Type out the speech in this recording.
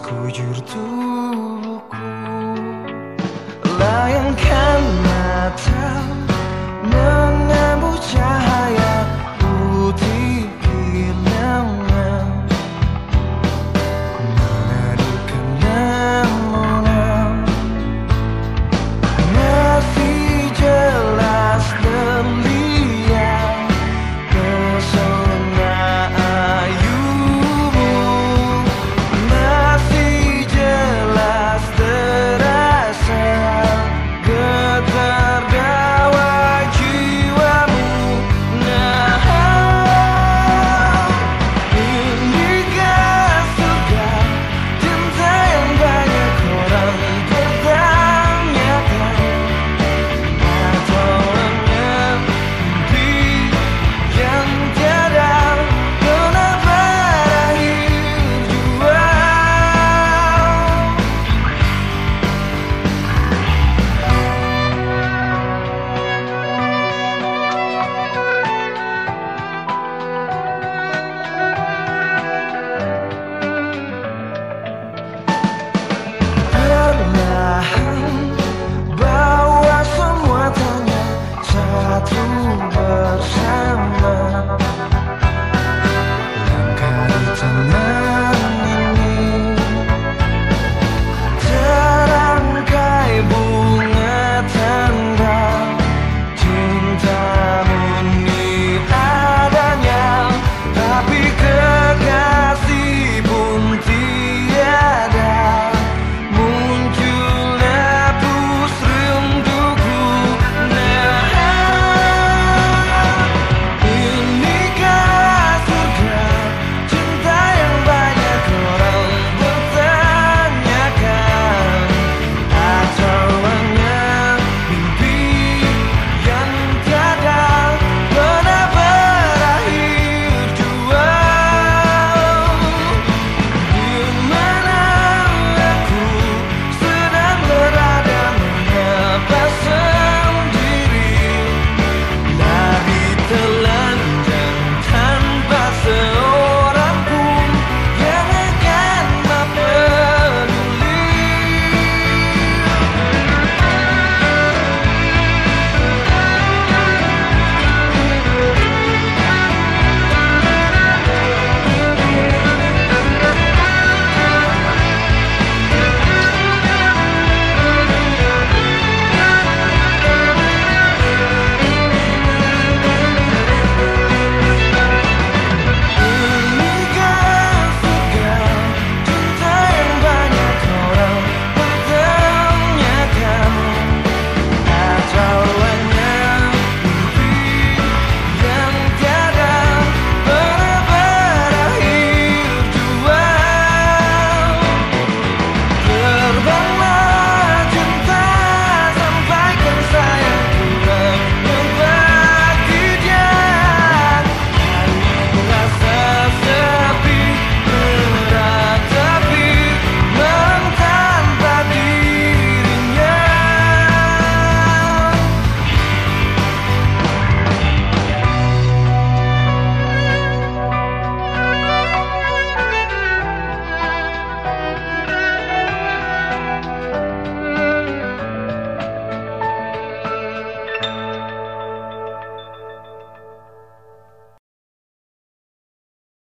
Kujur tubuhku. Layangkan mata